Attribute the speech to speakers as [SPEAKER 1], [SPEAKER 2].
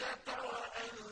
[SPEAKER 1] شَفَعَ أَنْ